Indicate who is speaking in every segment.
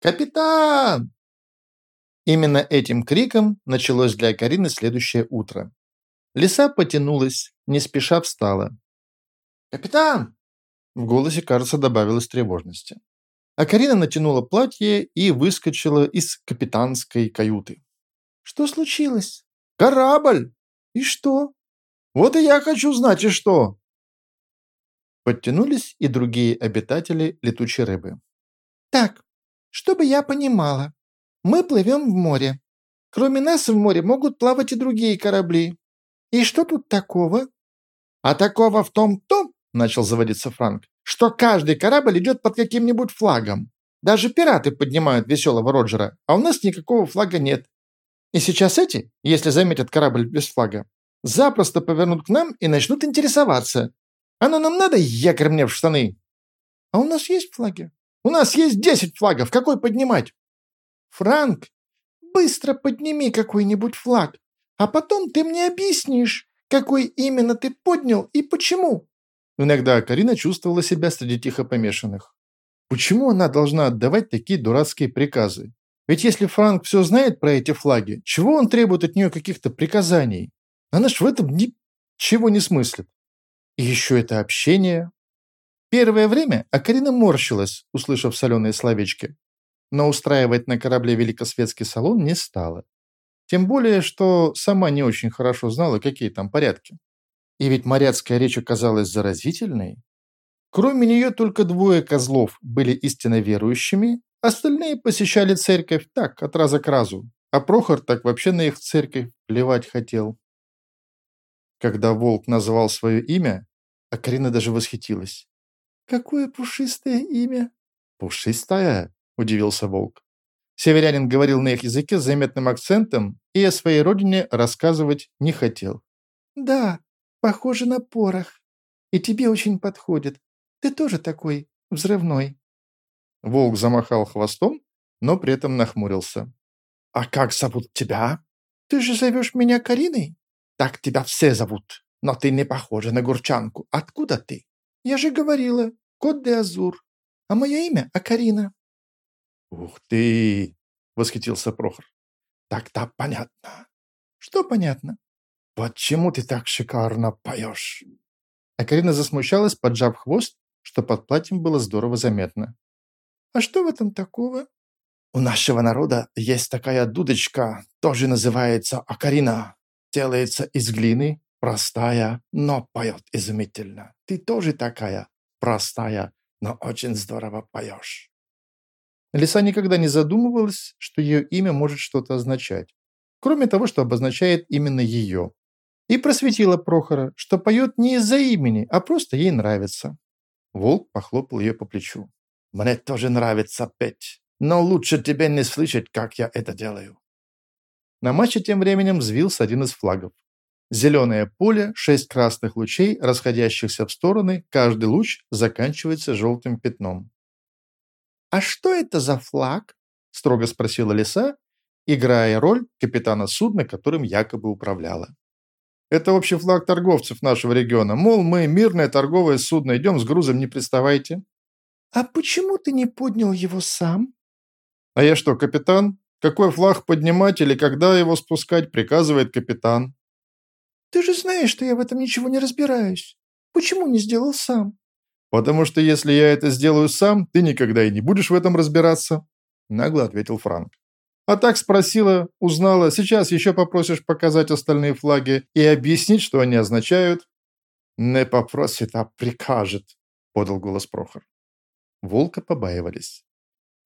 Speaker 1: «Капитан!» Именно этим криком началось для Карины следующее утро. Лиса потянулась, не спеша встала. «Капитан!» В голосе, кажется, добавилось тревожности. А Карина натянула платье и выскочила из капитанской каюты. «Что случилось?» «Корабль!» «И что?» «Вот и я хочу знать, и что!» Подтянулись и другие обитатели летучей рыбы. «Так, чтобы я понимала, мы плывем в море. Кроме нас в море могут плавать и другие корабли. И что тут такого?» «А такого в том-то, — начал заводиться Франк, — что каждый корабль идет под каким-нибудь флагом. Даже пираты поднимают веселого Роджера, а у нас никакого флага нет. И сейчас эти, если заметят корабль без флага, запросто повернут к нам и начнут интересоваться. Оно нам надо, якорь мне в штаны? А у нас есть флаги? У нас есть десять флагов, какой поднимать? Франк, быстро подними какой-нибудь флаг, а потом ты мне объяснишь, какой именно ты поднял и почему. Иногда Карина чувствовала себя среди тихо помешанных. Почему она должна отдавать такие дурацкие приказы? Ведь если Франк все знает про эти флаги, чего он требует от нее каких-то приказаний? Она ж в этом ничего не смыслит. И еще это общение. Первое время Акарина морщилась, услышав соленые словечки. Но устраивать на корабле великосветский салон не стала. Тем более, что сама не очень хорошо знала, какие там порядки. И ведь моряцкая речь оказалась заразительной. Кроме нее только двое козлов были истинно верующими, Остальные посещали церковь так, от раза к разу, а Прохор так вообще на их церковь плевать хотел. Когда волк назвал свое имя, Акарина даже восхитилась. «Какое пушистое имя!» «Пушистое?» – удивился волк. Северянин говорил на их языке с заметным акцентом и о своей родине рассказывать не хотел. «Да, похоже на порох. И тебе очень подходит. Ты тоже такой взрывной». Волк замахал хвостом, но при этом нахмурился. «А как зовут тебя?» «Ты же зовешь меня Кариной?» «Так тебя все зовут, но ты не похожа на гурчанку. Откуда ты?» «Я же говорила, кот де Азур, а мое имя Акарина». «Ух ты!» — восхитился Прохор. «Так-то понятно». «Что понятно?» «Почему ты так шикарно поешь?» Акарина засмущалась, поджав хвост, что под платьем было здорово заметно. А что в этом такого? У нашего народа есть такая дудочка, тоже называется акарина. Делается из глины, простая, но поет изумительно. Ты тоже такая, простая, но очень здорово поешь. Лиса никогда не задумывалась, что ее имя может что-то означать, кроме того, что обозначает именно ее. И просветила Прохора, что поет не из-за имени, а просто ей нравится. Волк похлопал ее по плечу. Мне тоже нравится петь, но лучше тебе не слышать, как я это делаю». На матче тем временем взвился один из флагов. Зеленое поле, шесть красных лучей, расходящихся в стороны, каждый луч заканчивается желтым пятном. «А что это за флаг?» – строго спросила лиса, играя роль капитана судна, которым якобы управляла. «Это общий флаг торговцев нашего региона. Мол, мы мирное торговое судно, идем с грузом, не приставайте. «А почему ты не поднял его сам?» «А я что, капитан? Какой флаг поднимать или когда его спускать, приказывает капитан». «Ты же знаешь, что я в этом ничего не разбираюсь. Почему не сделал сам?» «Потому что если я это сделаю сам, ты никогда и не будешь в этом разбираться», нагло ответил Франк. «А так спросила, узнала, сейчас еще попросишь показать остальные флаги и объяснить, что они означают». «Не попросит, а прикажет», подал голос Прохор. Волка побаивались.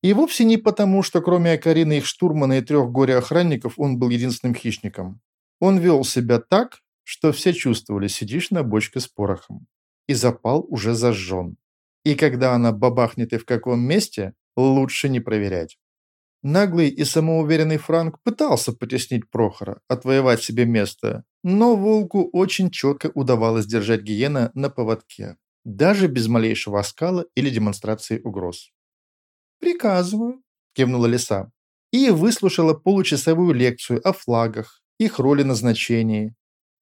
Speaker 1: И вовсе не потому, что кроме Акарины их штурмана и трех горе-охранников он был единственным хищником. Он вел себя так, что все чувствовали, сидишь на бочке с порохом. И запал уже зажжен. И когда она бабахнет и в каком месте, лучше не проверять. Наглый и самоуверенный Франк пытался потеснить Прохора, отвоевать себе место, но волку очень четко удавалось держать гиена на поводке даже без малейшего оскала или демонстрации угроз. «Приказываю», – кивнула лиса, и выслушала получасовую лекцию о флагах, их роли назначении.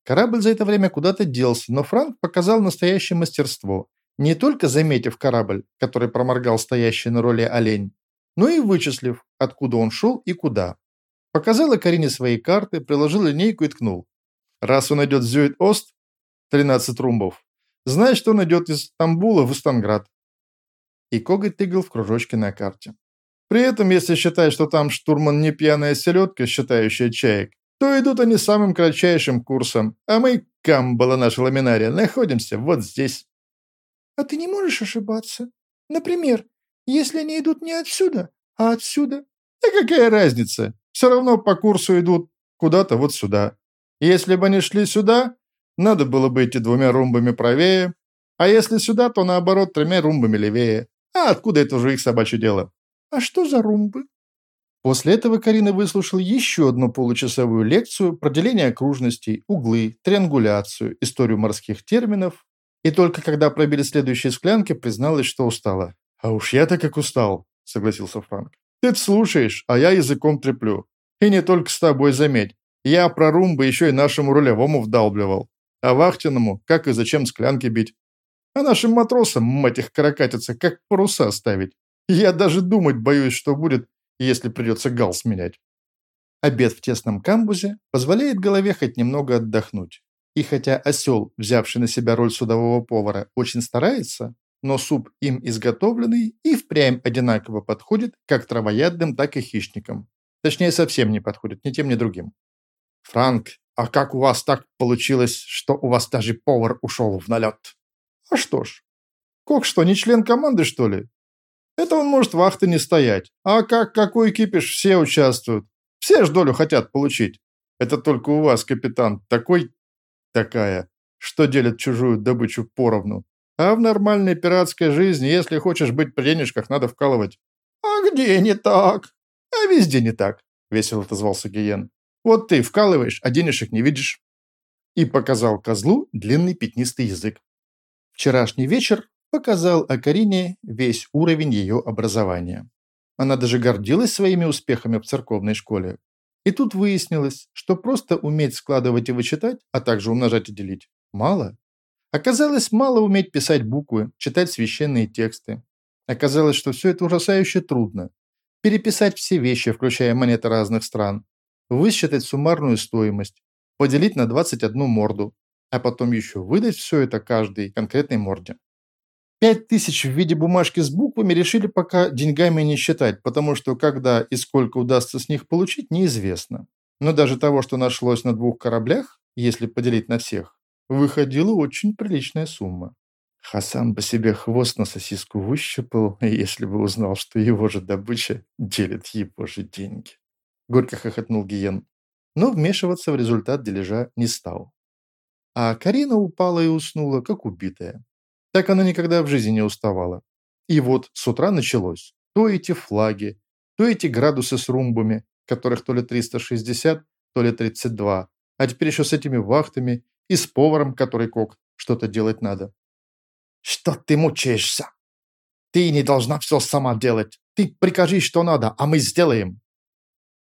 Speaker 1: Корабль за это время куда-то делся, но Франк показал настоящее мастерство, не только заметив корабль, который проморгал стоящий на роли олень, но и вычислив, откуда он шел и куда. Показала Карине свои карты, приложил линейку и ткнул. Раз он идет в Зюит-Ост, 13 румбов, значит, он идет из Стамбула в Истанград. И коготь тыгал в кружочке на карте. При этом, если считать, что там штурман не пьяная селедка, считающая чаек, то идут они самым кратчайшим курсом, а мы, Камбала наша ламинария, находимся вот здесь.
Speaker 2: А ты не можешь ошибаться? Например, если они идут не отсюда, а отсюда?
Speaker 1: Да какая разница? Все равно по курсу идут куда-то вот сюда. Если бы они шли сюда, надо было бы идти двумя румбами правее, а если сюда, то наоборот тремя румбами левее. А откуда это уже их собачье дело?
Speaker 2: А что за румбы?
Speaker 1: После этого Карина выслушала еще одну получасовую лекцию про деление окружностей, углы, триангуляцию, историю морских терминов, и только когда пробили следующие склянки, призналась, что устала. «А уж я-то как устал», — согласился Франк. «Ты слушаешь, а я языком треплю. И не только с тобой, заметь. Я про румбы еще и нашему рулевому вдалбливал. А вахтенному, как и зачем склянки бить. А нашим матросам, мать их, каракатица, как паруса ставить. Я даже думать боюсь, что будет, если придется гал сменять. Обед в тесном камбузе позволяет голове хоть немного отдохнуть. И хотя осел, взявший на себя роль судового повара, очень старается, но суп им изготовленный и впрямь одинаково подходит как травоядным, так и хищникам. Точнее, совсем не подходит ни тем, ни другим. «Франк, а как у вас так получилось, что у вас даже повар ушел в налет?» «А что ж, Кок что, не член команды, что ли? Это он может вахты не стоять. А как какой кипиш, все участвуют. Все ж долю хотят получить. Это только у вас, капитан, такой... такая, что делит чужую добычу поровну. А в нормальной пиратской жизни, если хочешь быть при денежках, надо вкалывать. А где не так? А везде не так, весело отозвался Гиен. Вот ты вкалываешь, а денежек не видишь. И показал козлу длинный пятнистый язык. Вчерашний вечер показал Акарине весь уровень ее образования. Она даже гордилась своими успехами в церковной школе. И тут выяснилось, что просто уметь складывать и вычитать, а также умножать и делить, мало. Оказалось, мало уметь писать буквы, читать священные тексты. Оказалось, что все это ужасающе трудно. Переписать все вещи, включая монеты разных стран, высчитать суммарную стоимость, поделить на 21 морду, а потом еще выдать все это каждой конкретной морде. Пять тысяч в виде бумажки с буквами решили пока деньгами не считать, потому что когда и сколько удастся с них получить, неизвестно. Но даже того, что нашлось на двух кораблях, если поделить на всех, выходила очень приличная сумма. Хасан бы себе хвост на сосиску выщипал, если бы узнал, что его же добыча делит его же деньги. Горько хохотнул Гиен, но вмешиваться в результат дележа не стал. А Карина упала и уснула, как убитая. Так она никогда в жизни не уставала. И вот с утра началось. То эти флаги, то эти градусы с румбами, которых то ли 360, то ли 32, а теперь еще с этими вахтами и с поваром, который кок, что-то делать надо. «Что ты мучаешься? Ты не должна все сама делать. Ты прикажи, что надо, а мы сделаем».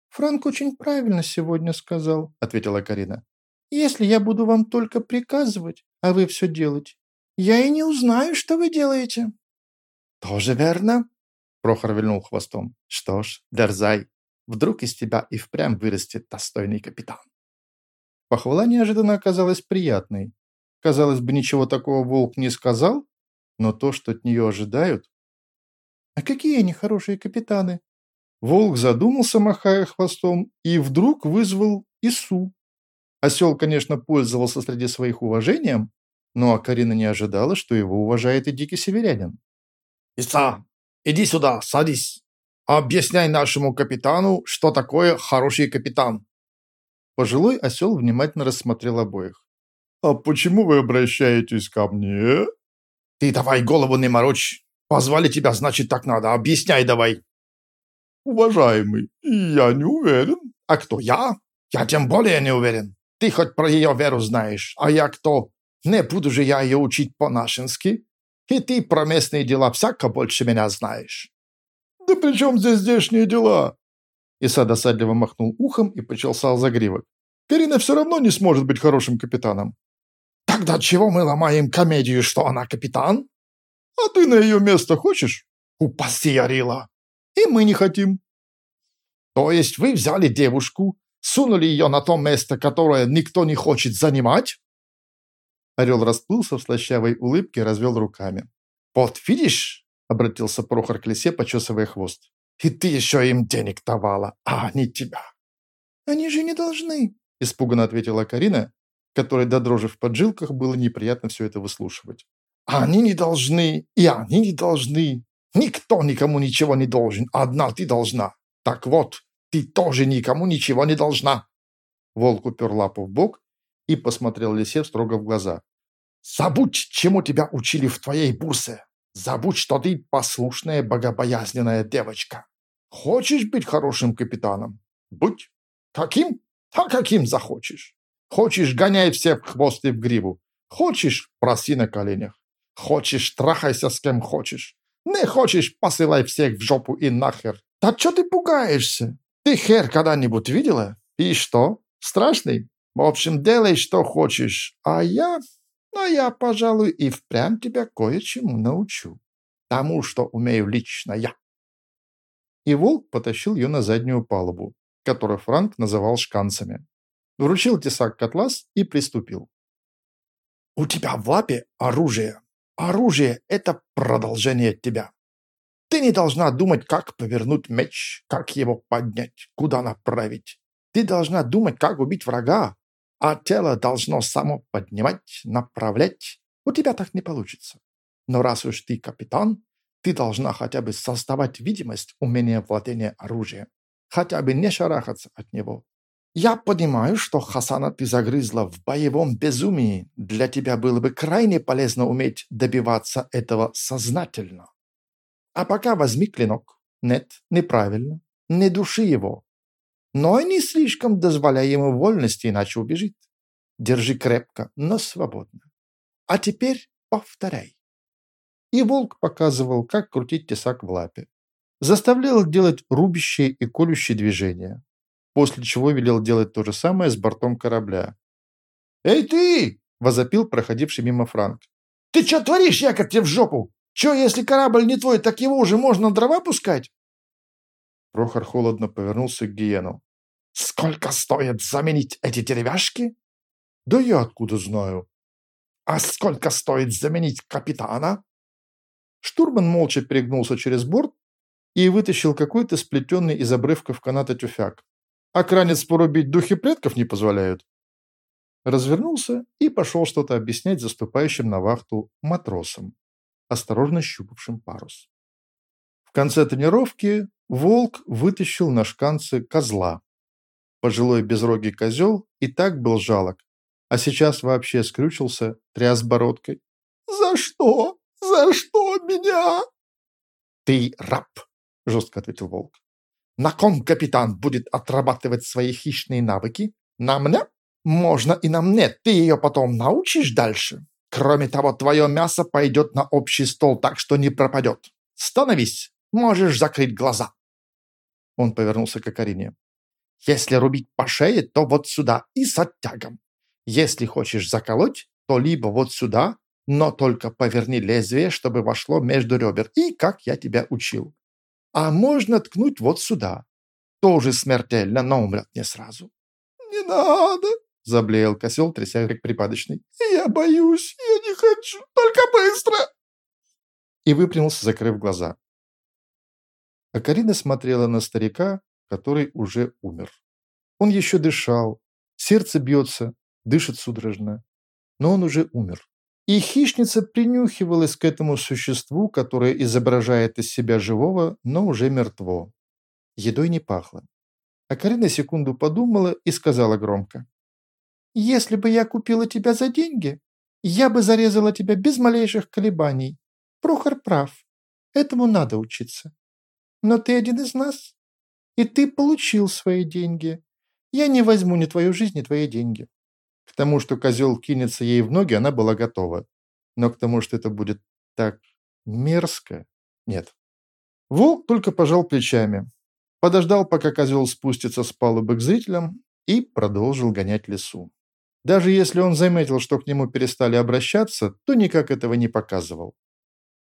Speaker 2: «Франк очень правильно сегодня сказал», — ответила Карина. «Если я буду вам только приказывать, а вы все делать, я и не узнаю, что вы делаете».
Speaker 1: «Тоже верно?» Прохор вильнул хвостом. «Что ж, дерзай. Вдруг из тебя и впрямь вырастет достойный капитан». Похвала неожиданно оказалась приятной. Казалось бы, ничего такого волк не сказал, но то, что от нее ожидают...
Speaker 2: «А какие они хорошие капитаны?»
Speaker 1: Волк задумался, махая хвостом, и вдруг вызвал Ису. Осел, конечно, пользовался среди своих уважением, но Карина не ожидала, что его уважает и дикий северянин.
Speaker 3: «Иса, иди сюда, садись. Объясняй нашему капитану, что такое хороший капитан».
Speaker 1: Пожилой осел внимательно рассмотрел обоих. «А почему вы обращаетесь ко мне?»
Speaker 3: «Ты давай голову не морочь. Позвали тебя, значит, так надо. Объясняй давай».
Speaker 1: «Уважаемый, я не уверен».
Speaker 3: «А кто я? Я тем более не уверен. Ты хоть про ее веру знаешь, а я кто? Не буду же я ее учить по-нашенски. И ты про местные дела всяко больше меня знаешь».
Speaker 1: «Да при чем здесь здешние дела?» Иса досадливо махнул ухом и почесал загривок. «Карина все равно не сможет быть хорошим капитаном».
Speaker 3: «Тогда чего мы ломаем комедию, что она капитан?»
Speaker 1: «А ты на ее место хочешь?»
Speaker 3: «Упаси, Арила! И мы не хотим. То есть вы взяли девушку, сунули ее на то место, которое никто не хочет занимать?
Speaker 2: Орел расплылся в слащавой улыбке и развел руками.
Speaker 3: «Вот видишь?» – обратился Прохор к лисе, почесывая хвост. «И ты еще им денег давала, а они тебя».
Speaker 1: «Они же не должны», –
Speaker 2: испуганно ответила Карина, которой до дрожи в поджилках было неприятно все это выслушивать.
Speaker 3: «Они не должны, и они не должны. Никто никому ничего не должен, одна ты должна. Так вот, ты тоже никому ничего не должна».
Speaker 2: Волк упер лапу в бок и посмотрел Лисе строго в глаза.
Speaker 3: «Забудь, чему тебя учили в твоей бурсе. Забудь, что ты послушная, богобоязненная девочка. Хочешь быть хорошим капитаном? Будь. Каким? А каким захочешь. Хочешь, гоняй всех в хвост и в гриву. Хочешь, проси на коленях. Хочешь, трахайся с кем хочешь. Не хочешь, посылай всех в жопу и нахер. Да что ты пугаешься? Ты хер когда-нибудь видела? И что? Страшный? В общем, делай, что хочешь. А я... А я, пожалуй, и впрямь тебя кое-чему научу. Тому, что умею лично я.
Speaker 2: И волк потащил ее на заднюю палубу, которую Франк называл шканцами. Вручил тесак котлас и приступил.
Speaker 3: «У тебя в лапе оружие. Оружие – это продолжение тебя. Ты не должна думать, как повернуть меч, как его поднять, куда направить. Ты должна думать, как убить врага, а тело должно само поднимать, направлять. У тебя так не получится. Но раз уж ты капитан, ты должна хотя бы создавать видимость умения владения оружием. Хотя бы не шарахаться от него. Я понимаю, что Хасана ты загрызла в боевом безумии. Для тебя было бы крайне полезно уметь добиваться этого сознательно. А пока возьми клинок. Нет, неправильно. Не души его но не слишком дозволяй ему вольности, иначе убежит. Держи крепко, но свободно. А теперь повторяй.
Speaker 2: И волк показывал, как крутить тесак в лапе. Заставлял делать рубящие и колющие движения, после чего велел делать то же самое с бортом корабля.
Speaker 3: «Эй ты!»
Speaker 2: – возопил проходивший мимо Франк.
Speaker 3: «Ты что творишь, якорь тебе в жопу? Че, если корабль не твой, так его уже можно дрова пускать?»
Speaker 2: Прохор холодно повернулся к Гиену.
Speaker 3: Сколько стоит заменить эти деревяшки?
Speaker 2: Да я откуда знаю.
Speaker 3: А сколько стоит заменить капитана?
Speaker 2: Штурман молча перегнулся через борт и вытащил какой-то сплетенный из обрывков каната тюфяк. А кранец порубить духи предков не позволяют. Развернулся и пошел что-то объяснять заступающим на вахту матросам, осторожно щупавшим парус. В конце тренировки волк вытащил на шканцы козла, Пожилой безрогий козел и так был жалок, а сейчас вообще скрючился, тряс бородкой.
Speaker 3: «За что? За что меня?»
Speaker 2: «Ты раб», – жестко ответил волк.
Speaker 3: «На ком капитан будет отрабатывать свои хищные навыки? На мне? Можно и на мне. Ты ее потом научишь дальше. Кроме того, твое мясо пойдет на общий стол, так что не пропадет. Становись, можешь закрыть глаза».
Speaker 2: Он повернулся к Акарине.
Speaker 3: Если рубить по шее, то вот сюда и с оттягом. Если хочешь заколоть, то либо вот сюда, но только поверни лезвие, чтобы вошло между ребер, и как я тебя учил. А можно ткнуть вот сюда. Тоже смертельно, но умрет не сразу.
Speaker 1: «Не надо!»
Speaker 2: – заблеял косел, тряся припадочный.
Speaker 1: «Я боюсь, я не хочу, только быстро!»
Speaker 2: И выпрямился, закрыв глаза. А Карина смотрела на старика, который уже умер. Он еще дышал, сердце бьется, дышит судорожно, но он уже умер. И хищница принюхивалась к этому существу, которое изображает из себя живого, но уже мертво. Едой не пахло. А Карина секунду подумала и сказала громко.
Speaker 1: «Если бы я купила тебя за деньги, я бы зарезала тебя без малейших колебаний. Прохор прав. Этому надо учиться. Но ты один из нас. И ты получил свои деньги. Я не возьму ни твою жизнь, ни твои деньги.
Speaker 2: К тому, что козел кинется ей в ноги, она была готова. Но к тому, что это будет так мерзко, нет. Волк только пожал плечами, подождал, пока козел спустится с палубы к зрителям и продолжил гонять лесу. Даже если он заметил, что к нему перестали обращаться, то никак этого не показывал.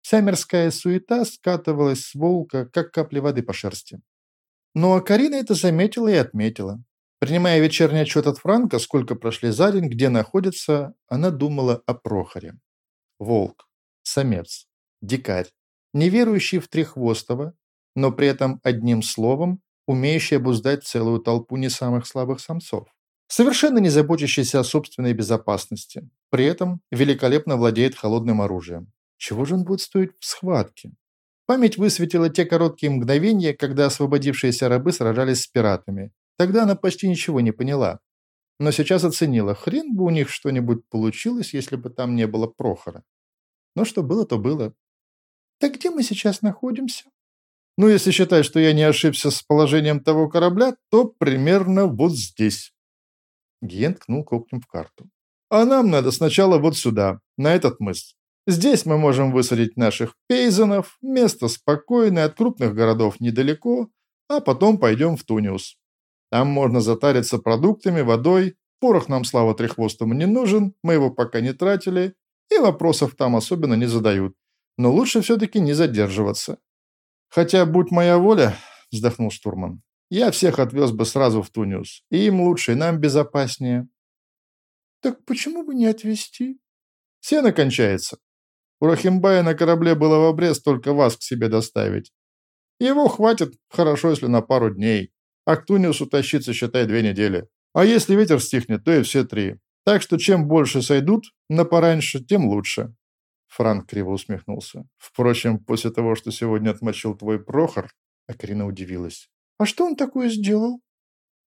Speaker 2: Вся мирская суета скатывалась с волка, как капли воды по шерсти. Но Карина это заметила и отметила. Принимая вечерний отчет от Франка, сколько прошли за день, где находится, она думала о Прохоре. Волк, самец, дикарь, неверующий в Трехвостого, но при этом одним словом умеющий обуздать целую толпу не самых слабых самцов. Совершенно не заботящийся о собственной безопасности. При этом великолепно владеет холодным оружием. Чего же он будет стоить в схватке? Память высветила те короткие мгновения, когда освободившиеся рабы сражались с пиратами. Тогда она почти ничего не поняла. Но сейчас оценила, хрен бы у них что-нибудь получилось, если бы там не было Прохора. Но что было, то было. «Так где мы сейчас находимся?» Ну, если считать, что я не ошибся с положением того корабля, то примерно вот здесь. Гиен ткнул когтем в карту. А нам надо сначала вот сюда, на этот мыс. Здесь мы можем высадить наших пейзанов, место спокойное, от крупных городов недалеко, а потом пойдем в Туниус. Там можно затариться продуктами, водой, порох нам, слава трехвостому, не нужен, мы его пока не тратили, и вопросов там особенно не задают. Но лучше все-таки не задерживаться. «Хотя, будь моя воля», – вздохнул штурман, – «я всех отвез бы сразу в Туниус. И им лучше, и нам безопаснее». «Так почему бы не отвезти?» «Сено кончается. У Рахимбая на корабле было в обрез только вас к себе доставить. Его хватит, хорошо, если на пару дней. А к Туниусу тащиться, считай, две недели. А если ветер стихнет, то и все три. Так что чем больше сойдут на пораньше, тем лучше. Франк криво усмехнулся. Впрочем, после того, что сегодня отмочил твой Прохор, Акарина удивилась. А что он такое сделал?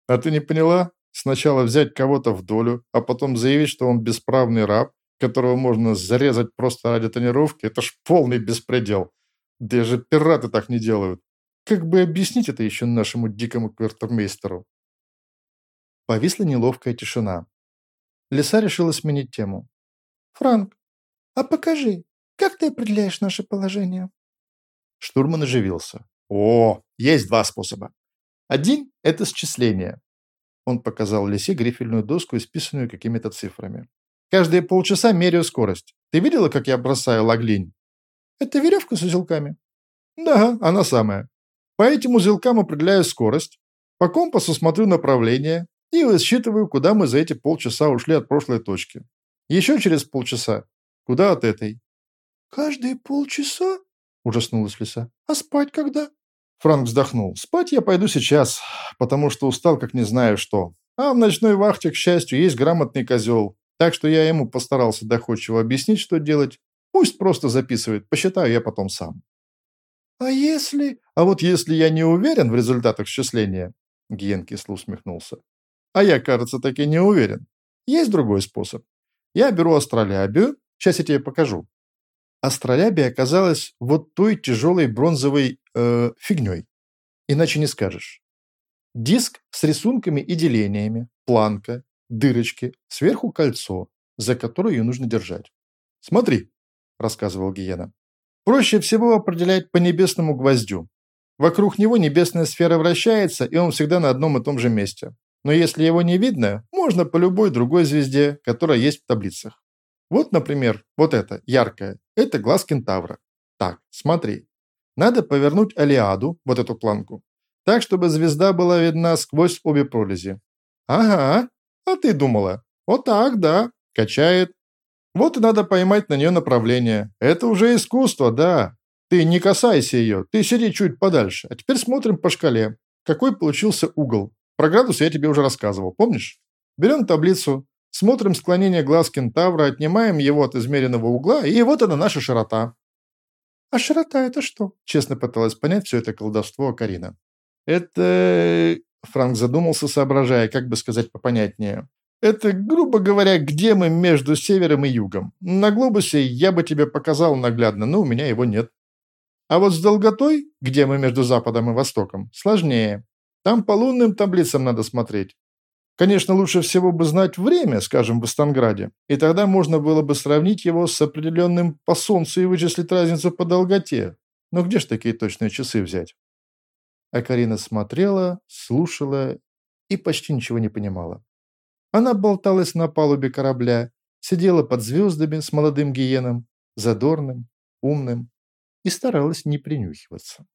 Speaker 2: А ты не поняла? Сначала взять кого-то в долю, а потом заявить, что он бесправный раб, которого можно зарезать просто ради тренировки, это ж полный беспредел. Даже пираты так не делают. Как бы объяснить это еще нашему дикому квартирмейстеру? Повисла неловкая тишина. Лиса решила сменить тему. «Франк, а покажи, как ты определяешь наше положение?» Штурман оживился. «О, есть два способа. Один – это счисление». Он показал Лисе грифельную доску, исписанную какими-то цифрами. «Каждые полчаса меряю скорость. Ты видела, как я бросаю лаглинь?» «Это веревка с узелками?» «Да, она самая. По этим узелкам определяю скорость, по компасу смотрю направление и высчитываю, куда мы за эти полчаса ушли от прошлой точки. Еще через полчаса Куда от этой?» «Каждые полчаса?» – ужаснулась лиса. «А спать когда?» Франк вздохнул. «Спать я пойду сейчас, потому что устал, как не знаю что. А в ночной вахте, к счастью, есть грамотный козел. Так что я ему постарался доходчиво объяснить, что делать. Пусть просто записывает, посчитаю я потом сам». «А если...» «А вот если я не уверен в результатах счисления...» Гиен кисло усмехнулся. «А я, кажется, таки не уверен. Есть другой способ. Я беру астролябию, Сейчас я тебе покажу. Астролябия оказалась вот той тяжелой бронзовой э, фигней. Иначе не скажешь. Диск с рисунками и делениями, планка, дырочки, сверху кольцо, за которое ее нужно держать. «Смотри», – рассказывал Гиена. «Проще всего определять по небесному гвоздю. Вокруг него небесная сфера вращается, и он всегда на одном и том же месте. Но если его не видно, можно по любой другой звезде, которая есть в таблицах. Вот, например, вот это, яркое, это глаз кентавра. Так, смотри. Надо повернуть Алиаду, вот эту планку, так, чтобы звезда была видна сквозь обе пролези. Ага, а ты думала? Вот так, да, качает. Вот и надо поймать на нее направление. Это уже искусство, да. Ты не касайся ее, ты сиди чуть подальше. А теперь смотрим по шкале. Какой получился угол? Про градус я тебе уже рассказывал, помнишь? Берем таблицу, Смотрим склонение глаз кентавра, отнимаем его от измеренного угла, и вот она наша широта. «А широта это что?» – честно пыталась понять все это колдовство Карина. «Это...» – Франк задумался, соображая, как бы сказать попонятнее. «Это, грубо говоря, где мы между севером и югом. На глобусе я бы тебе показал наглядно, но у меня его нет. А вот с долготой, где мы между западом и востоком, сложнее. Там по лунным таблицам надо смотреть. Конечно, лучше всего бы знать время, скажем, в Эстанграде, и тогда можно было бы сравнить его с определенным по Солнцу и вычислить разницу по долготе. Но где ж такие точные часы взять? А Карина смотрела, слушала и почти ничего не понимала. Она болталась на палубе корабля, сидела под звездами с молодым гиеном, задорным, умным, и старалась не принюхиваться.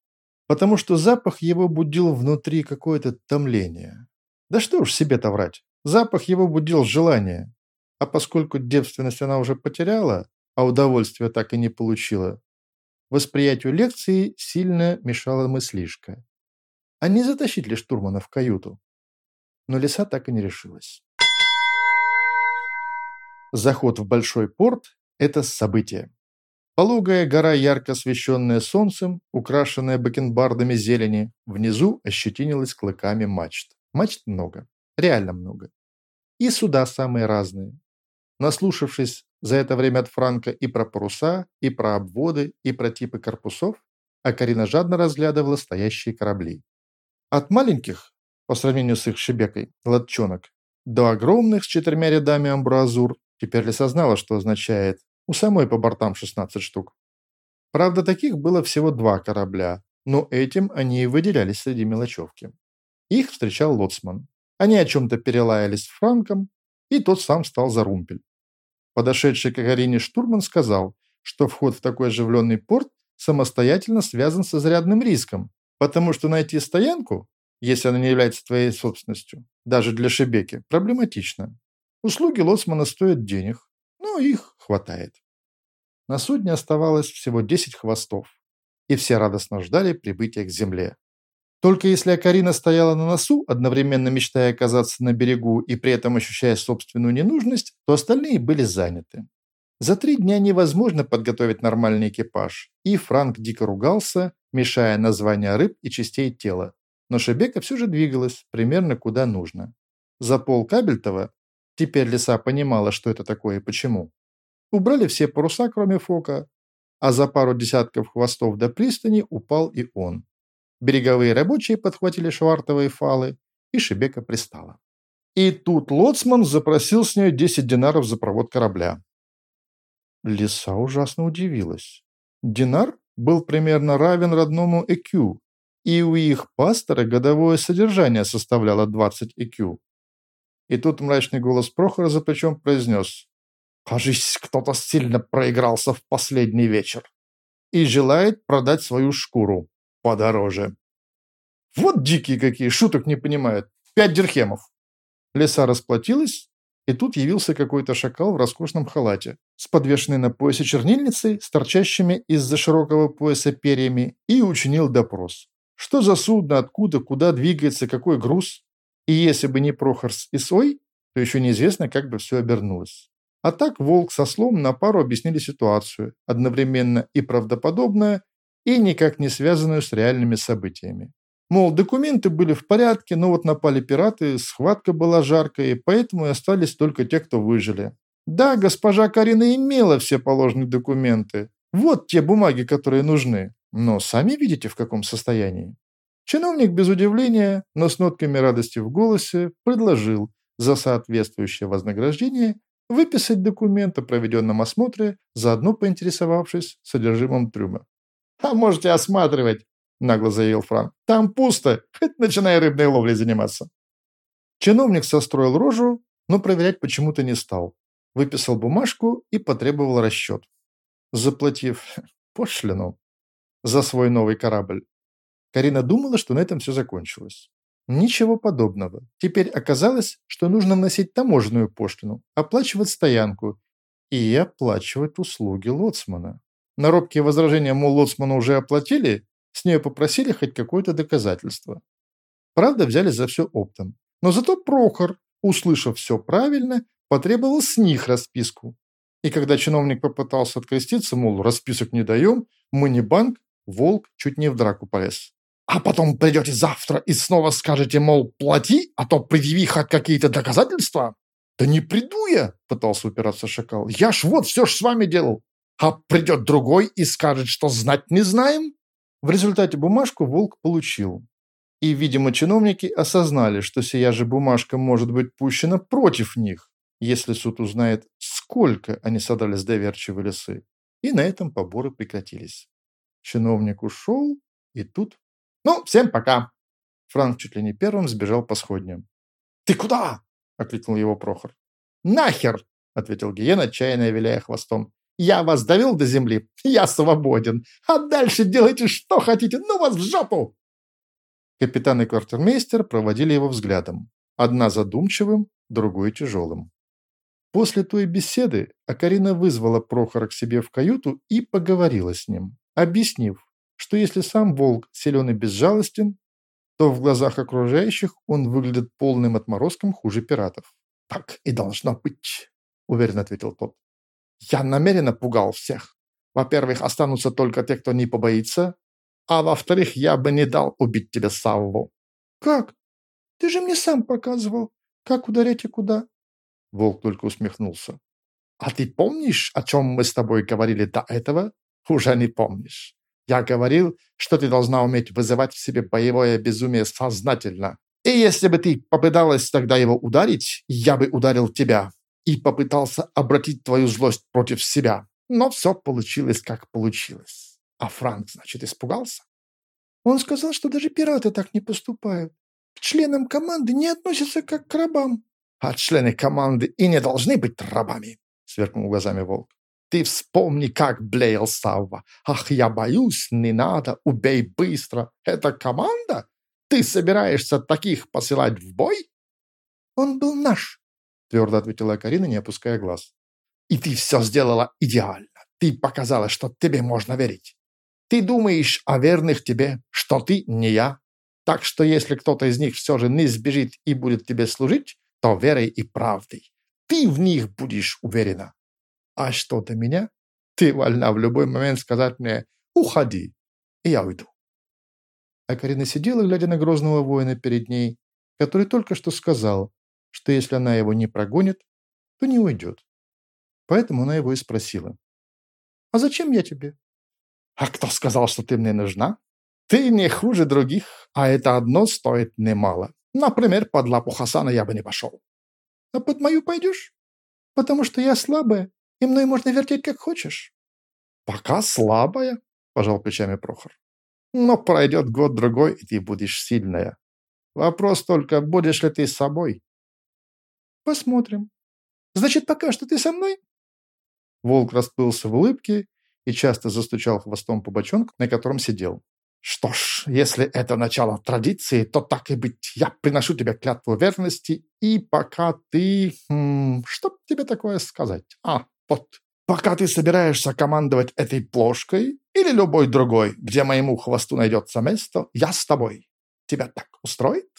Speaker 2: Потому что запах его будил внутри какое-то томление. Да что уж себе-то врать. Запах его будил желание. А поскольку девственность она уже потеряла, а удовольствия так и не получила, восприятию лекции сильно мешала мыслишка. А не затащить ли штурмана в каюту? Но лиса так и не решилась. Заход в большой порт – это событие. Пологая гора, ярко освещенная солнцем, украшенная бакенбардами зелени, внизу ощетинилась клыками мачт. Мачт много, реально много. И суда самые разные. Наслушавшись за это время от Франка и про паруса, и про обводы, и про типы корпусов, Акарина жадно разглядывала стоящие корабли. От маленьких, по сравнению с их шебекой, лодчонок, до огромных с четырьмя рядами амбразур, теперь Лиса знала, что означает у самой по бортам 16 штук. Правда, таких было всего два корабля, но этим они и выделялись среди мелочевки. Их встречал лоцман. Они о чем-то перелаялись с Франком, и тот сам встал за румпель. Подошедший к Агарине штурман сказал, что вход в такой оживленный порт самостоятельно связан с изрядным риском, потому что найти стоянку, если она не является твоей собственностью, даже для Шебеки, проблематично. Услуги лоцмана стоят денег, но их хватает. На судне оставалось всего 10 хвостов, и все радостно ждали прибытия к земле. Только если Акарина стояла на носу, одновременно мечтая оказаться на берегу и при этом ощущая собственную ненужность, то остальные были заняты. За три дня невозможно подготовить нормальный экипаж, и Франк дико ругался, мешая названия рыб и частей тела. Но Шебека все же двигалась примерно куда нужно. За пол Кабельтова Теперь лиса понимала, что это такое и почему. Убрали все паруса, кроме Фока, а за пару десятков хвостов до пристани упал и он. Береговые рабочие подхватили швартовые фалы, и Шебека пристала. И тут лоцман запросил с нее 10 динаров за провод корабля. Лиса ужасно удивилась. Динар был примерно равен родному ЭКЮ, и у их пастора годовое содержание составляло 20 ЭКЮ. И тут мрачный голос Прохора за плечом произнес. «Кажись, кто-то сильно проигрался в последний вечер и желает продать свою шкуру подороже». Вот дикие какие, шуток не понимают. Пять дирхемов. Леса расплатилась, и тут явился какой-то шакал в роскошном халате, с подвешенной на поясе чернильницей, с торчащими из-за широкого пояса перьями, и учинил допрос. Что за судно, откуда, куда двигается, какой груз? И если бы не Прохор с Исой, то еще неизвестно, как бы все обернулось. А так Волк со Слом на пару объяснили ситуацию, одновременно и правдоподобную, и никак не связанную с реальными событиями. Мол, документы были в порядке, но вот напали пираты, схватка была жаркая, и поэтому и остались только те, кто выжили. Да, госпожа Карина имела все положенные документы. Вот те бумаги, которые нужны. Но сами видите, в каком состоянии. Чиновник без удивления, но с нотками радости в голосе, предложил за соответствующее вознаграждение выписать документ о проведенном осмотре, заодно поинтересовавшись содержимым трюма. «А можете осматривать», – нагло заявил Франк. «Там пусто, хоть начинай рыбной ловлей заниматься». Чиновник состроил рожу, но проверять почему-то не стал. Выписал бумажку и потребовал расчет. Заплатив пошлину за свой новый корабль, Карина думала, что на этом все закончилось. Ничего подобного. Теперь оказалось, что нужно вносить таможенную пошлину, оплачивать стоянку и оплачивать услуги лоцмана. На робкие возражения, мол, лоцмана уже оплатили, с нее попросили хоть какое-то доказательство. Правда, взяли за все оптом. Но зато Прохор, услышав все правильно, потребовал с них расписку. И когда чиновник попытался откреститься, мол, расписок не даем, мы не банк, волк чуть не в драку полез. А потом придете завтра и снова скажете, мол, плати, а то предъяви хоть какие-то доказательства. Да не приду я, пытался упираться шакал. Я ж вот все ж с вами делал. А придет другой и скажет, что знать не знаем. В результате бумажку волк получил. И, видимо, чиновники осознали, что сия же бумажка может быть пущена против них, если суд узнает, сколько они содрали с доверчивой лисы. И на этом поборы прекратились. Чиновник ушел, и тут ну, всем пока. Франк чуть ли не первым сбежал по сходням. Ты куда? окликнул его Прохор. Нахер! ответил Гиен, отчаянно виляя хвостом.
Speaker 3: Я вас довел до земли, я свободен. А дальше делайте, что хотите, ну вас в жопу!»
Speaker 2: Капитан и квартирмейстер проводили его взглядом. Одна задумчивым, другой тяжелым. После той беседы Акарина вызвала Прохора к себе в каюту и поговорила с ним, объяснив, что если сам волк силен и безжалостен, то в глазах окружающих он выглядит полным отморозком хуже пиратов.
Speaker 3: «Так и должно быть», — уверенно ответил тот. «Я намеренно пугал всех. Во-первых, останутся только те, кто не побоится, а во-вторых, я бы не дал убить тебе Савву».
Speaker 1: «Как? Ты же мне сам показывал, как ударять и куда».
Speaker 2: Волк только усмехнулся.
Speaker 3: «А ты помнишь, о чем мы с тобой говорили до этого? Уже не помнишь. Я говорил, что ты должна уметь вызывать в себе боевое безумие сознательно. И если бы ты попыталась тогда его ударить, я бы ударил тебя и попытался обратить твою злость против себя. Но все получилось, как получилось. А Франк, значит, испугался?
Speaker 1: Он сказал, что даже пираты так не поступают. К членам команды не относятся как к рабам.
Speaker 3: А члены команды и не должны быть рабами, сверкнул глазами волк. Ты вспомни, как блеял Савва. Ах, я боюсь, не надо, убей быстро. Это команда? Ты собираешься таких посылать в бой?
Speaker 1: Он был наш, твердо ответила Карина, не опуская глаз.
Speaker 3: И ты все сделала идеально. Ты показала, что тебе можно верить. Ты думаешь о верных тебе, что ты не я. Так что если кто-то из них все же не сбежит и будет тебе служить, то верой и правдой. Ты в них будешь уверена. А что до меня? Ты вольна в любой момент сказать мне «Уходи», и я уйду.
Speaker 2: А Карина сидела, глядя на грозного воина перед ней, который только что сказал, что если она его не прогонит, то не уйдет. Поэтому она его и спросила. «А зачем я тебе?»
Speaker 3: «А кто сказал, что ты мне нужна? Ты не хуже других, а это одно стоит немало. Например, под лапу Хасана я бы не пошел».
Speaker 1: «А под мою пойдешь? Потому что я слабая и мной можно вертеть как хочешь».
Speaker 3: «Пока слабая», – пожал плечами Прохор. «Но пройдет год-другой, и ты будешь сильная. Вопрос только, будешь ли ты с собой?»
Speaker 1: «Посмотрим. Значит, пока что ты со мной?»
Speaker 2: Волк расплылся в улыбке и часто застучал хвостом по бочонку, на котором сидел.
Speaker 3: «Что ж, если это начало традиции, то так и быть. Я приношу тебе клятву верности, и пока ты... Хм, что тебе такое сказать? А, вот, пока ты собираешься командовать этой плошкой или любой другой, где моему хвосту найдется место, я с тобой. Тебя так устроит?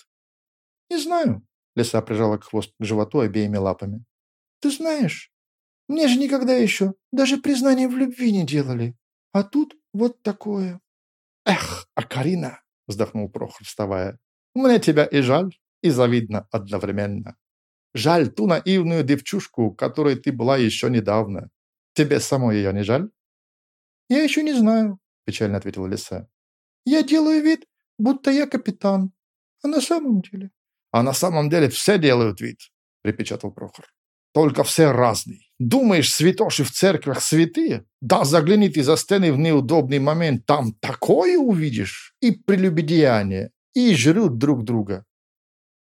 Speaker 1: Не знаю.
Speaker 2: Лиса прижала к хвосту к животу обеими лапами.
Speaker 1: Ты знаешь, мне же никогда еще даже признание в любви не делали. А тут вот такое.
Speaker 3: Эх, а Карина, вздохнул Прохор, вставая. Мне тебя и жаль, и завидно одновременно. Жаль ту наивную девчушку, которой ты была еще недавно. Тебе самой ее не жаль?»
Speaker 1: «Я еще не знаю», – печально ответила Лиса. «Я делаю вид, будто я капитан. А на самом деле...»
Speaker 3: «А на самом деле все делают вид», – припечатал Прохор. «Только все разные. Думаешь, святоши в церквях святые? Да загляни ты за стены в неудобный момент, там такое увидишь. И прелюбодеяние, и жрут друг друга».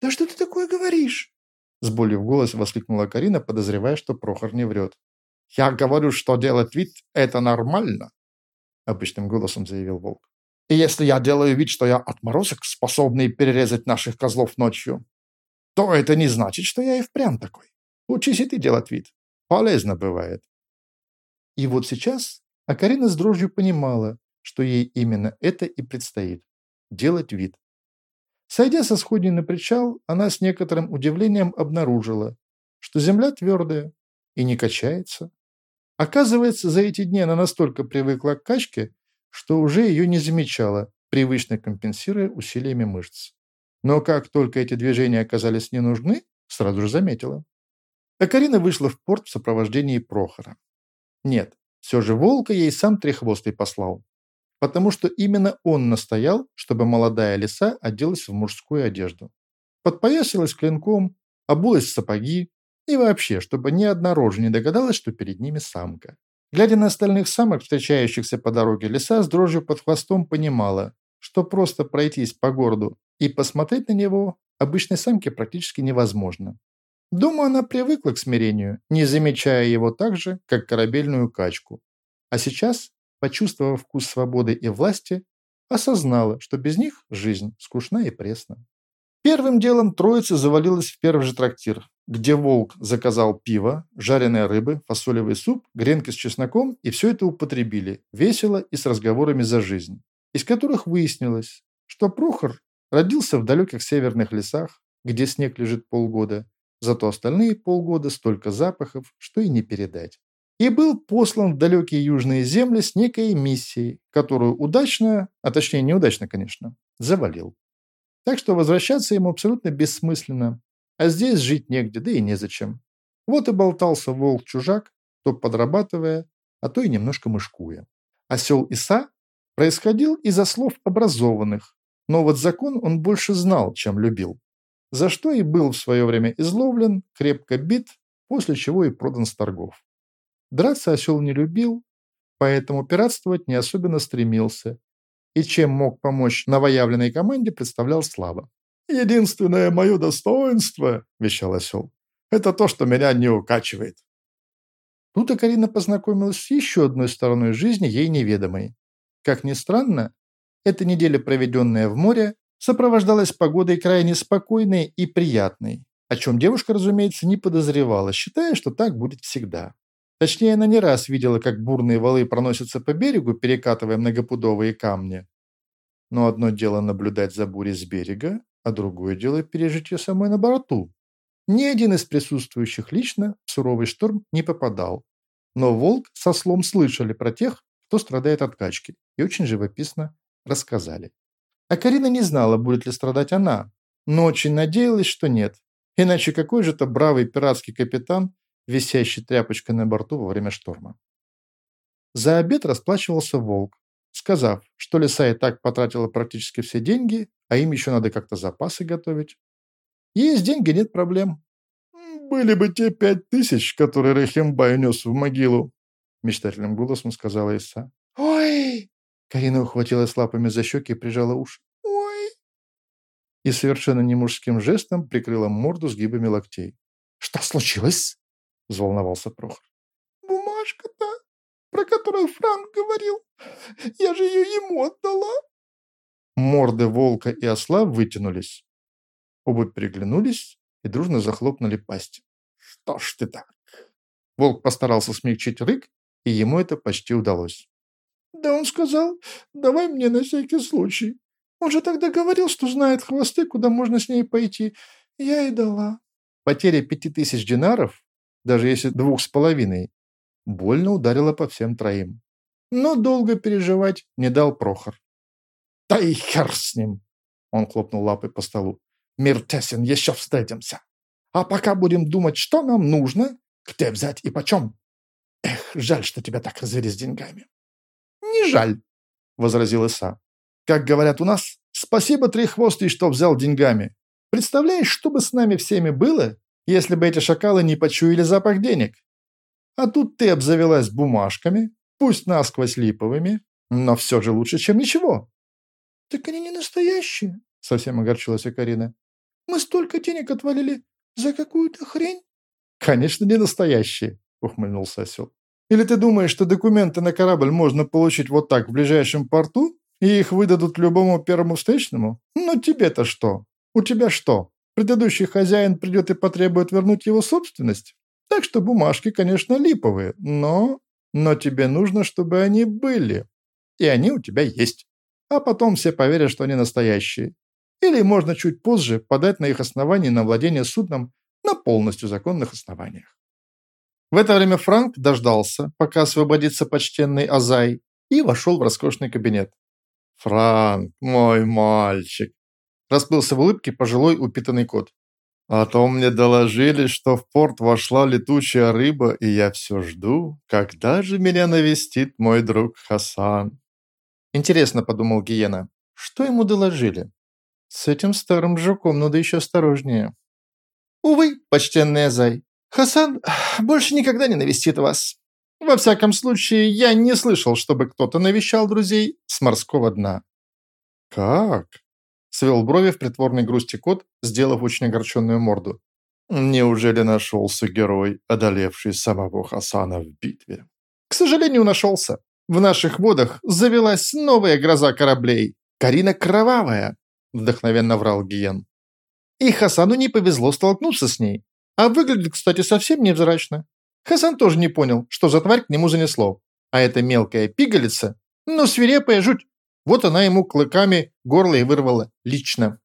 Speaker 1: «Да что ты такое говоришь?»
Speaker 2: С болью в голосе воскликнула Карина, подозревая, что Прохор не врет.
Speaker 3: «Я говорю, что делать вид – это нормально», – обычным голосом заявил Волк. «И если я делаю вид, что я отморозок, способный перерезать наших козлов ночью, то это не значит, что я и впрямь такой. Учись и ты делать вид. Полезно бывает».
Speaker 2: И вот сейчас Акарина с дрожью понимала, что ей именно это и предстоит – делать вид. Сойдя со сходней на причал, она с некоторым удивлением обнаружила, что земля твердая и не качается. Оказывается, за эти дни она настолько привыкла к качке, что уже ее не замечала, привычно компенсируя усилиями мышц. Но как только эти движения оказались не нужны, сразу же заметила. А Карина вышла в порт в сопровождении Прохора. Нет, все же волка ей сам Трехвостый послал потому что именно он настоял, чтобы молодая лиса оделась в мужскую одежду. Подпоясалась клинком, обулась в сапоги и вообще, чтобы ни одна рожа не догадалась, что перед ними самка. Глядя на остальных самок, встречающихся по дороге, лиса с дрожью под хвостом понимала, что просто пройтись по городу и посмотреть на него обычной самке практически невозможно. Дома она привыкла к смирению, не замечая его так же, как корабельную качку. А сейчас, почувствовав вкус свободы и власти, осознала, что без них жизнь скучна и пресна. Первым делом троица завалилась в первый же трактир, где волк заказал пиво, жареные рыбы, фасолевый суп, гренки с чесноком и все это употребили, весело и с разговорами за жизнь, из которых выяснилось, что Прохор родился в далеких северных лесах, где снег лежит полгода, зато остальные полгода столько запахов, что и не передать. И был послан в далекие южные земли с некой миссией, которую удачно, а точнее неудачно, конечно, завалил. Так что возвращаться ему абсолютно бессмысленно, а здесь жить негде, да и незачем. Вот и болтался волк-чужак, то подрабатывая, а то и немножко мышкуя. Осел Иса происходил из-за слов образованных, но вот закон он больше знал, чем любил. За что и был в свое время изловлен, крепко бит, после чего и продан с торгов. Драться осел не любил, поэтому пиратствовать не особенно стремился, и чем мог помочь новоявленной команде, представлял слабо.
Speaker 3: «Единственное мое достоинство, — вещал осел, — это то, что меня не укачивает».
Speaker 2: Тут Акарина познакомилась с еще одной стороной жизни, ей неведомой. Как ни странно, эта неделя, проведенная в море, сопровождалась погодой крайне спокойной и приятной, о чем девушка, разумеется, не подозревала, считая, что так будет всегда. Точнее, она не раз видела, как бурные валы проносятся по берегу, перекатывая многопудовые камни. Но одно дело наблюдать за бурей с берега, а другое дело пережить ее самой на борту. Ни один из присутствующих лично в суровый шторм не попадал. Но Волк со слом слышали про тех, кто страдает от качки, и очень живописно рассказали. А Карина не знала, будет ли страдать она, но очень надеялась, что нет. Иначе какой же это бравый пиратский капитан, висящий тряпочкой на борту во время шторма? За обед расплачивался Волк, сказав, что лиса и так потратила практически все деньги, а им еще надо как-то запасы готовить. Есть деньги, нет проблем.
Speaker 3: «Были бы те пять тысяч, которые Рахимбай нес в могилу», мечтательным голосом сказала Иса.
Speaker 1: «Ой!»
Speaker 2: Карина ухватилась лапами за щеки и прижала уши.
Speaker 1: «Ой!»
Speaker 2: И совершенно не мужским жестом прикрыла морду сгибами локтей.
Speaker 1: «Что случилось?»
Speaker 2: – взволновался Прохор.
Speaker 1: «Бумажка-то, про которую Франк говорил. Я же ее ему отдала».
Speaker 2: Морды волка и осла вытянулись. Оба переглянулись и дружно захлопнули пасти.
Speaker 3: «Что ж ты так?»
Speaker 2: Волк постарался смягчить рык, и ему это почти удалось.
Speaker 1: Да он сказал, давай мне на всякий случай. Он же тогда говорил, что знает хвосты, куда можно с ней пойти. Я и дала.
Speaker 2: Потеря пяти тысяч динаров, даже если двух с половиной, больно ударила по всем троим. Но долго переживать не дал Прохор.
Speaker 3: «Да и хер с ним!» Он хлопнул лапой по столу. «Мир тесен, еще встретимся. А пока будем думать, что нам нужно, где взять и почем. Эх, жаль, что тебя так развели с деньгами».
Speaker 1: «Не жаль», — возразил Иса. «Как говорят у нас, спасибо Треххвостый, что взял деньгами. Представляешь, что бы с нами всеми было, если бы эти шакалы не почуяли запах денег? А тут ты обзавелась бумажками, пусть насквозь липовыми, но все же лучше, чем ничего». «Так они не настоящие», — совсем огорчилась Карина. «Мы столько денег отвалили за какую-то хрень».
Speaker 2: «Конечно, не настоящие», — ухмыльнулся осел. Или ты думаешь, что документы на корабль можно получить вот так в ближайшем порту, и их выдадут любому первому встречному? Ну тебе-то что? У тебя что? Предыдущий хозяин придет и потребует вернуть его собственность? Так что бумажки, конечно, липовые, но... Но тебе нужно, чтобы они были. И они у тебя есть. А потом все поверят, что они настоящие. Или можно чуть позже подать на их основании на владение судном на полностью законных основаниях. В это время Франк дождался, пока освободится почтенный Азай, и вошел в роскошный кабинет.
Speaker 3: «Франк, мой мальчик!»
Speaker 2: Расплылся в улыбке пожилой упитанный кот.
Speaker 3: «А то мне доложили, что в порт вошла летучая рыба, и я все жду, когда же меня навестит мой друг Хасан».
Speaker 2: «Интересно», — подумал Гиена, — «что ему доложили? С этим старым жуком надо еще осторожнее». «Увы, почтенный Азай, Хасан больше никогда не навестит вас. Во всяком случае, я не слышал, чтобы кто-то навещал друзей с морского дна».
Speaker 3: «Как?» – свел брови в притворной грусти кот, сделав очень огорченную морду.
Speaker 2: Неужели нашелся герой, одолевший самого Хасана в битве? К сожалению, нашелся. В наших водах завелась новая гроза кораблей. Карина Кровавая, вдохновенно врал Гиен. И Хасану не повезло столкнуться с ней. А выглядит, кстати, совсем невзрачно. Хасан тоже не понял, что за тварь к нему занесло. А эта мелкая пигалица, ну, свирепая жуть. Вот она ему клыками горло и вырвала лично.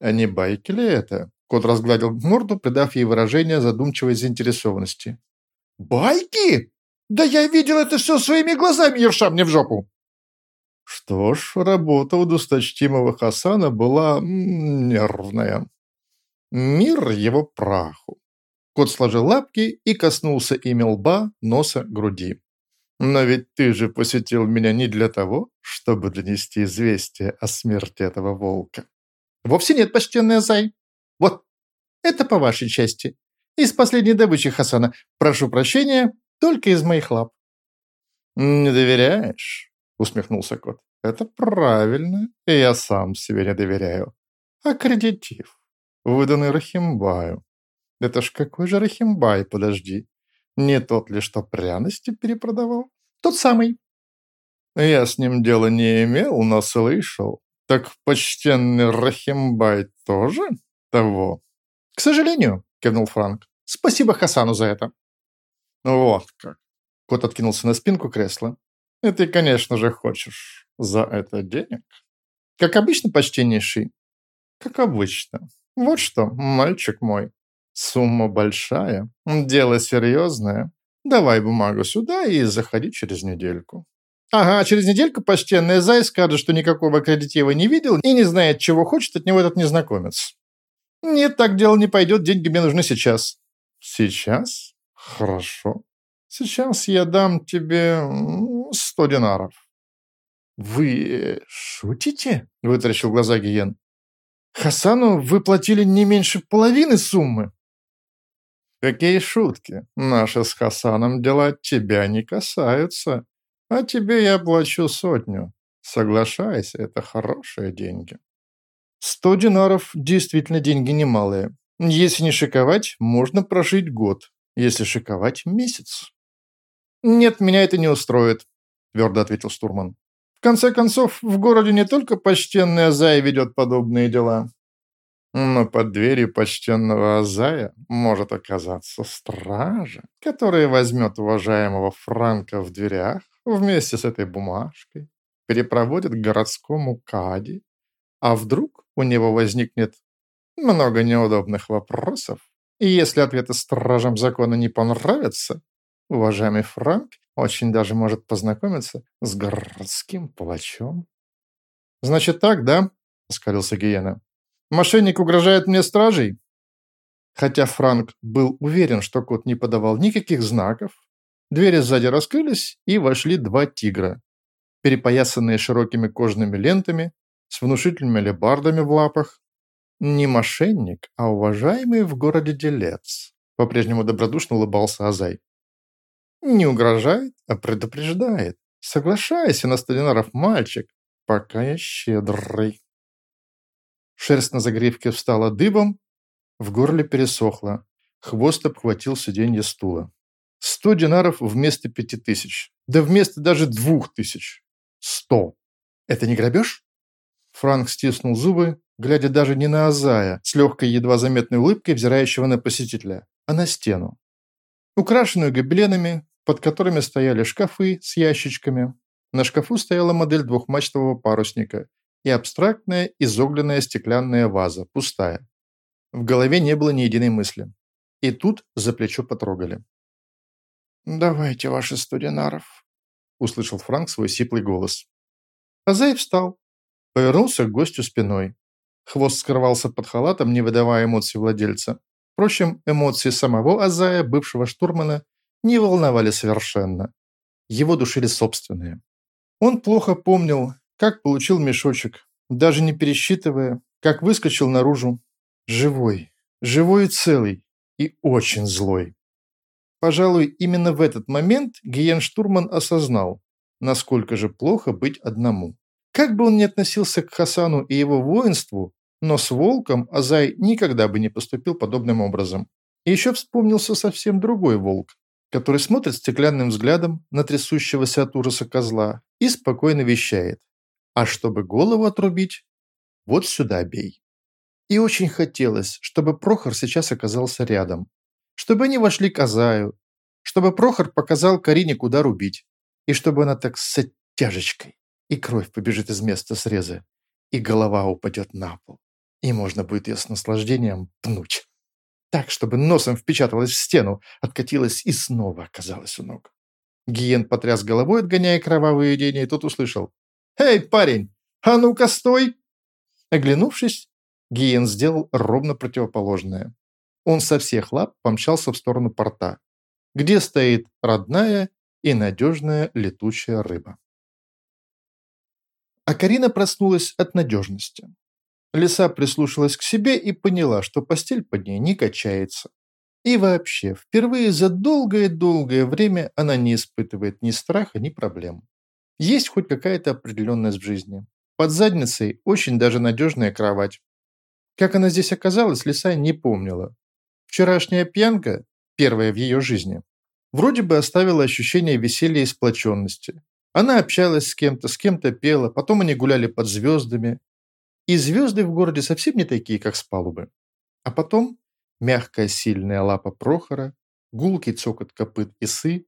Speaker 2: А не байки ли это? Кот разгладил морду, придав ей выражение задумчивой заинтересованности. «Байки? Да я видел это все своими глазами, ерша мне в жопу!» Что ж, работа у досточтимого Хасана была нервная. Мир его праху. Кот сложил лапки и коснулся ими лба, носа, груди. «Но ведь ты же посетил меня не для того, чтобы донести известие о смерти этого волка». «Вовсе нет, почтенная Зай. Вот, это по вашей части. Из последней добычи Хасана. Прошу прощения, только из моих лап». «Не доверяешь?» — усмехнулся кот. «Это правильно, и я сам себе не доверяю. Аккредитив, выданный Рахимбаю. Это ж какой же Рахимбай, подожди. Не тот ли, что пряности перепродавал?
Speaker 1: Тот самый».
Speaker 2: «Я с ним дела не имел, но слышал. Так почтенный Рахимбай тоже того?»
Speaker 1: «К сожалению», — кивнул Франк. «Спасибо Хасану за это».
Speaker 2: «Вот как». Кот откинулся на спинку кресла. И ты, конечно же, хочешь за это денег?
Speaker 1: Как обычно, почтеннейший.
Speaker 2: Как обычно. Вот что, мальчик мой. Сумма большая, дело серьезное. Давай бумагу сюда и заходи через недельку.
Speaker 1: Ага, через недельку почтенная Зай скажет, что никакого кредитива не видел и не знает, чего хочет от него этот незнакомец. Нет, так дело не пойдет, деньги мне нужны сейчас.
Speaker 2: Сейчас? Хорошо. Сейчас я дам тебе сто динаров».
Speaker 1: «Вы шутите?» – вытаращил глаза Гиен. «Хасану вы платили не меньше половины суммы».
Speaker 2: «Какие шутки? Наши с Хасаном дела тебя не касаются. А тебе я плачу сотню. Соглашайся, это хорошие деньги».
Speaker 1: «Сто динаров действительно деньги немалые. Если не шиковать, можно прожить год. Если шиковать – месяц». «Нет, меня это не устроит», – твердо ответил штурман. «В конце концов, в городе не только почтенный Азай ведет подобные дела».
Speaker 2: Но под дверью почтенного Азая может оказаться стража, которая возьмет уважаемого Франка в дверях вместе с этой бумажкой, перепроводит к городскому кади, а вдруг у него возникнет много неудобных вопросов, и если ответы стражам закона не понравятся, Уважаемый Франк очень даже может познакомиться с городским палачом.
Speaker 1: «Значит так, да?» – оскалился Гиена. «Мошенник угрожает мне стражей?» Хотя Франк был уверен, что кот не подавал никаких знаков, двери сзади раскрылись, и вошли два тигра, перепоясанные широкими кожаными лентами, с внушительными лебардами в лапах. Не мошенник, а уважаемый в городе делец. По-прежнему добродушно улыбался Азай. Не угрожает, а предупреждает. Соглашайся на сто динаров, мальчик, пока я щедрый. Шерсть на загривке встала дыбом, в горле пересохло. Хвост обхватил сиденье стула. Сто динаров вместо пяти тысяч. Да вместо даже двух тысяч. Сто. Это не грабеж? Франк стиснул зубы, глядя даже не на Азая, с легкой, едва заметной улыбкой, взирающего на посетителя, а на стену. Украшенную гобеленами, под которыми стояли шкафы с ящичками. На шкафу стояла модель двухмачтового парусника и абстрактная изогленная стеклянная ваза, пустая. В голове не было ни единой мысли. И тут за плечо потрогали. «Давайте ваши сто динаров», — услышал Франк свой сиплый голос. Азай встал, повернулся к гостю спиной. Хвост скрывался под халатом, не выдавая эмоций владельца. Впрочем, эмоции самого Азая, бывшего штурмана, не волновали совершенно. Его душили собственные. Он плохо помнил, как получил мешочек, даже не пересчитывая, как выскочил наружу. Живой, живой и целый, и очень злой. Пожалуй, именно в этот момент Гиен Штурман осознал, насколько же плохо быть одному. Как бы он ни относился к Хасану и его воинству,
Speaker 2: Но с волком Азай никогда бы не поступил подобным образом. И еще вспомнился совсем другой волк, который смотрит стеклянным взглядом на трясущегося от ужаса козла и спокойно вещает. А чтобы голову отрубить, вот сюда бей. И очень хотелось, чтобы Прохор сейчас оказался рядом. Чтобы они вошли к Азаю. Чтобы Прохор показал Карине, куда рубить. И чтобы она так с оттяжечкой. И кровь побежит из места среза. И голова упадет на пол и можно будет ее с наслаждением пнуть. Так, чтобы носом впечаталась в стену, откатилась и снова оказалась у ног. Гиен потряс головой, отгоняя кровавые видения, и тут услышал. «Эй, парень, а ну-ка стой!» Оглянувшись, Гиен сделал ровно противоположное. Он со всех лап помчался в сторону порта, где стоит родная и надежная летучая рыба. А Карина проснулась от надежности. Лиса прислушалась к себе и поняла, что постель под ней не качается. И вообще, впервые за долгое-долгое время она не испытывает ни страха, ни проблем. Есть хоть какая-то определенность в жизни. Под задницей очень даже надежная кровать. Как она здесь оказалась, Лиса не помнила. Вчерашняя пьянка, первая в ее жизни, вроде бы оставила ощущение веселья и сплоченности. Она общалась с кем-то, с кем-то пела, потом они гуляли под звездами, и звезды в городе совсем не такие, как с палубы. А потом мягкая сильная лапа Прохора, гулкий цокот копыт исы.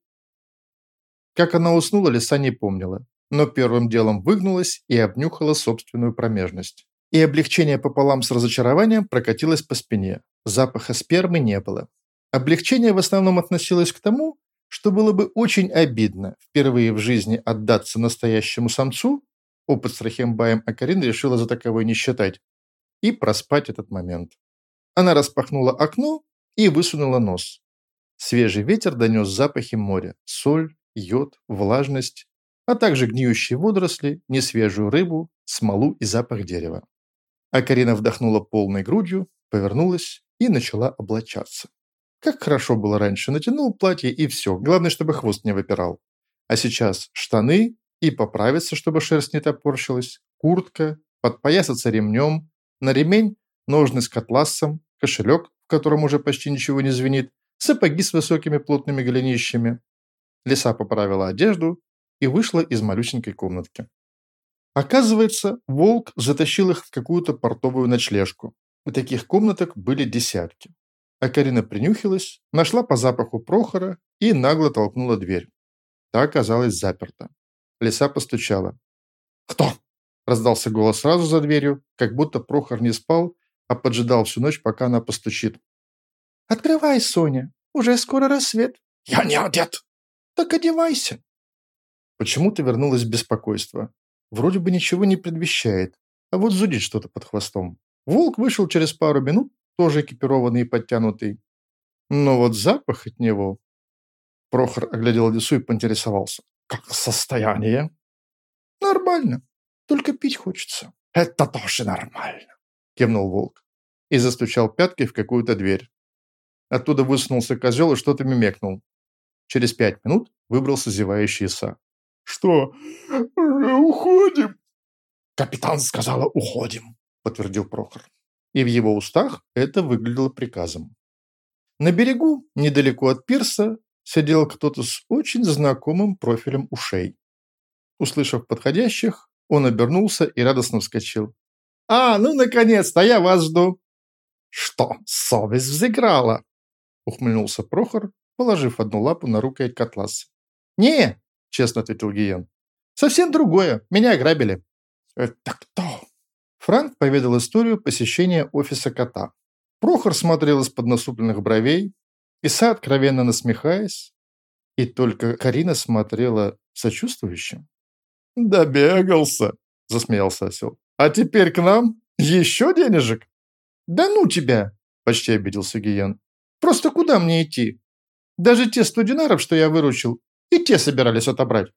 Speaker 2: Как она уснула, лиса не помнила, но первым делом выгнулась и обнюхала собственную промежность. И облегчение пополам с разочарованием прокатилось по спине. Запаха спермы не было. Облегчение в основном относилось к тому, что было бы очень обидно впервые в жизни отдаться настоящему самцу Опыт с Рахембаем Акарин решила за таковой не считать и проспать этот момент. Она распахнула окно и высунула нос. Свежий ветер донес запахи моря, соль, йод, влажность, а также гниющие водоросли, несвежую рыбу, смолу и запах дерева. Акарина вдохнула полной грудью, повернулась и начала облачаться. Как хорошо было раньше, натянул платье и все, главное, чтобы хвост не выпирал. А сейчас штаны, и поправиться, чтобы шерсть не топорщилась, куртка, подпоясаться ремнем, на ремень ножны с котласом, кошелек, в котором уже почти ничего не звенит, сапоги с высокими плотными голенищами. Лиса поправила одежду и вышла из малюсенькой комнатки. Оказывается, волк затащил их в какую-то портовую ночлежку. И таких комнаток были десятки. А Карина принюхилась, нашла по запаху Прохора и нагло толкнула дверь. Та оказалась заперта. Лиса постучала. «Кто?» – раздался голос сразу за дверью, как будто Прохор не спал, а поджидал всю ночь, пока она постучит.
Speaker 1: «Открывай, Соня, уже скоро рассвет».
Speaker 3: «Я не одет».
Speaker 1: «Так одевайся».
Speaker 2: Почему-то вернулось беспокойство. Вроде бы ничего не предвещает, а вот зудит что-то под хвостом. Волк вышел через пару минут, тоже экипированный и подтянутый. Но вот запах от него... Прохор оглядел лесу и поинтересовался.
Speaker 3: Как состояние?
Speaker 1: Нормально. Только пить хочется.
Speaker 3: Это тоже нормально.
Speaker 2: Кивнул волк и застучал пяткой в какую-то дверь. Оттуда высунулся козел и что-то мемекнул. Через пять минут выбрался зевающий Иса.
Speaker 3: «Что? Уходим?» «Капитан сказала, уходим», — подтвердил Прохор.
Speaker 2: И в его устах это выглядело приказом. На берегу, недалеко от пирса, сидел кто-то с очень знакомым профилем ушей. Услышав подходящих, он обернулся и радостно вскочил. «А, ну, наконец-то, я вас жду!»
Speaker 3: «Что, совесть взыграла?»
Speaker 2: ухмыльнулся Прохор, положив одну лапу на рукоять котласа. «Не!» – честно ответил Гиен. «Совсем другое. Меня ограбили».
Speaker 3: «Это кто?»
Speaker 2: Франк поведал историю посещения офиса кота. Прохор смотрел из-под насупленных бровей, Иса, откровенно насмехаясь, и только Карина смотрела сочувствующе.
Speaker 3: «Добегался!» – засмеялся осел. «А теперь к нам? Еще денежек?»
Speaker 2: «Да ну тебя!» – почти обиделся Гиен. «Просто куда мне идти? Даже те сто динаров, что я выручил, и те собирались отобрать.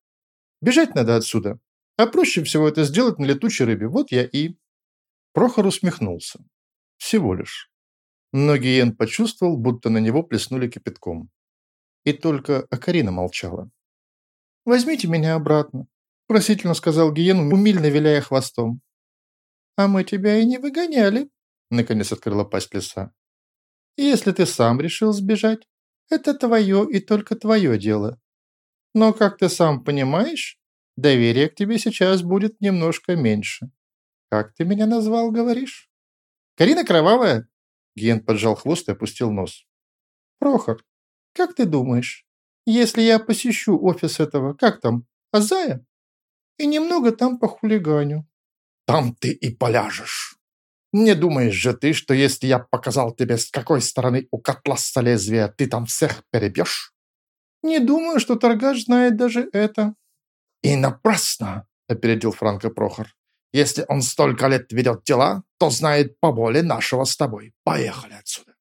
Speaker 2: Бежать надо отсюда. А проще всего это сделать на летучей рыбе. Вот я и...» Прохор усмехнулся. Всего лишь. Но Гиен почувствовал, будто на него плеснули кипятком. И только Акарина молчала. «Возьмите меня обратно», – просительно сказал Гиен, умильно виляя хвостом.
Speaker 1: «А мы тебя и не выгоняли», — наконец открыла пасть лиса. «Если ты сам решил сбежать, это твое и только твое дело. Но, как ты сам понимаешь, доверие к тебе сейчас будет немножко меньше. Как ты меня назвал, говоришь?» «Карина Кровавая?» Ген поджал хвост и опустил нос. «Прохор, как ты думаешь, если я посещу офис этого, как там, Азая, и немного там похулиганю?»
Speaker 3: «Там ты и поляжешь. Не думаешь же ты, что если я показал тебе, с какой стороны у котласа лезвия, ты там всех перебьешь?»
Speaker 1: «Не думаю, что торгаш знает даже это».
Speaker 3: «И напрасно!» – опередил Франко Прохор. «Если он столько лет ведет дела, то знает поболее нашего с тобой. Поехали отсюда».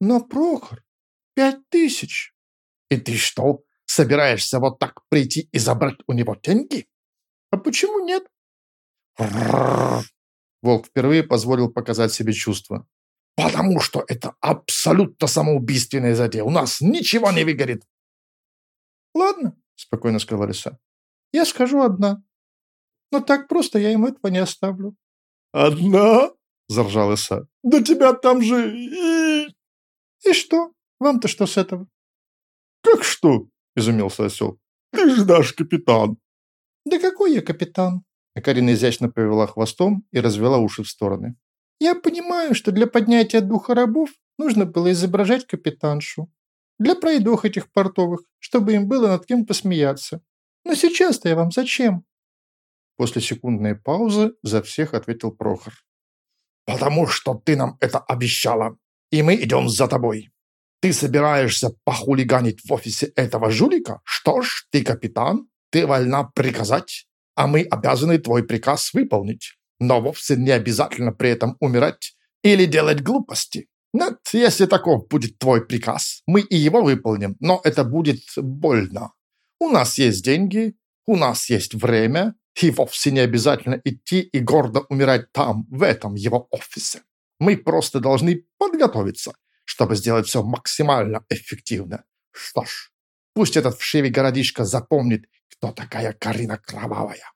Speaker 1: «Но, Прохор, пять тысяч!»
Speaker 3: «И ты что, собираешься вот так прийти и забрать у него деньги?»
Speaker 1: «А почему нет?»
Speaker 2: Волк впервые позволил показать себе чувства.
Speaker 3: «Потому что это абсолютно самоубийственная затея. У нас ничего не выгорит.
Speaker 1: «Ладно», — спокойно сказала лиса. «Я скажу одна. Но так просто я им этого не оставлю».
Speaker 3: «Одна?» — заржал лиса. «Да тебя там же и...»
Speaker 1: «И что? Вам-то что с этого?»
Speaker 3: «Как что?» — изумился осел. «Ты же наш капитан».
Speaker 1: «Да какой я капитан?»
Speaker 2: Карина изящно повела хвостом и развела уши в стороны.
Speaker 1: «Я понимаю, что для поднятия духа рабов нужно было изображать капитаншу. Для пройдох этих портовых, чтобы им было над кем посмеяться. Но сейчас-то я вам зачем?»
Speaker 2: После секундной паузы за всех ответил Прохор.
Speaker 3: «Потому что ты нам это обещала, и мы идем за тобой. Ты собираешься похулиганить в офисе этого жулика? Что ж, ты капитан, ты вольна приказать, а мы обязаны твой приказ выполнить. Но вовсе не обязательно при этом умирать или делать глупости. Нет, если таков будет твой приказ, мы и его выполним, но это будет больно. У нас есть деньги, у нас есть время, и вовсе не обязательно идти и гордо умирать там, в этом его офисе. Мы просто должны подготовиться, чтобы сделать все максимально эффективно. Что ж, пусть этот вшивый городишко запомнит, кто такая Карина Кровавая.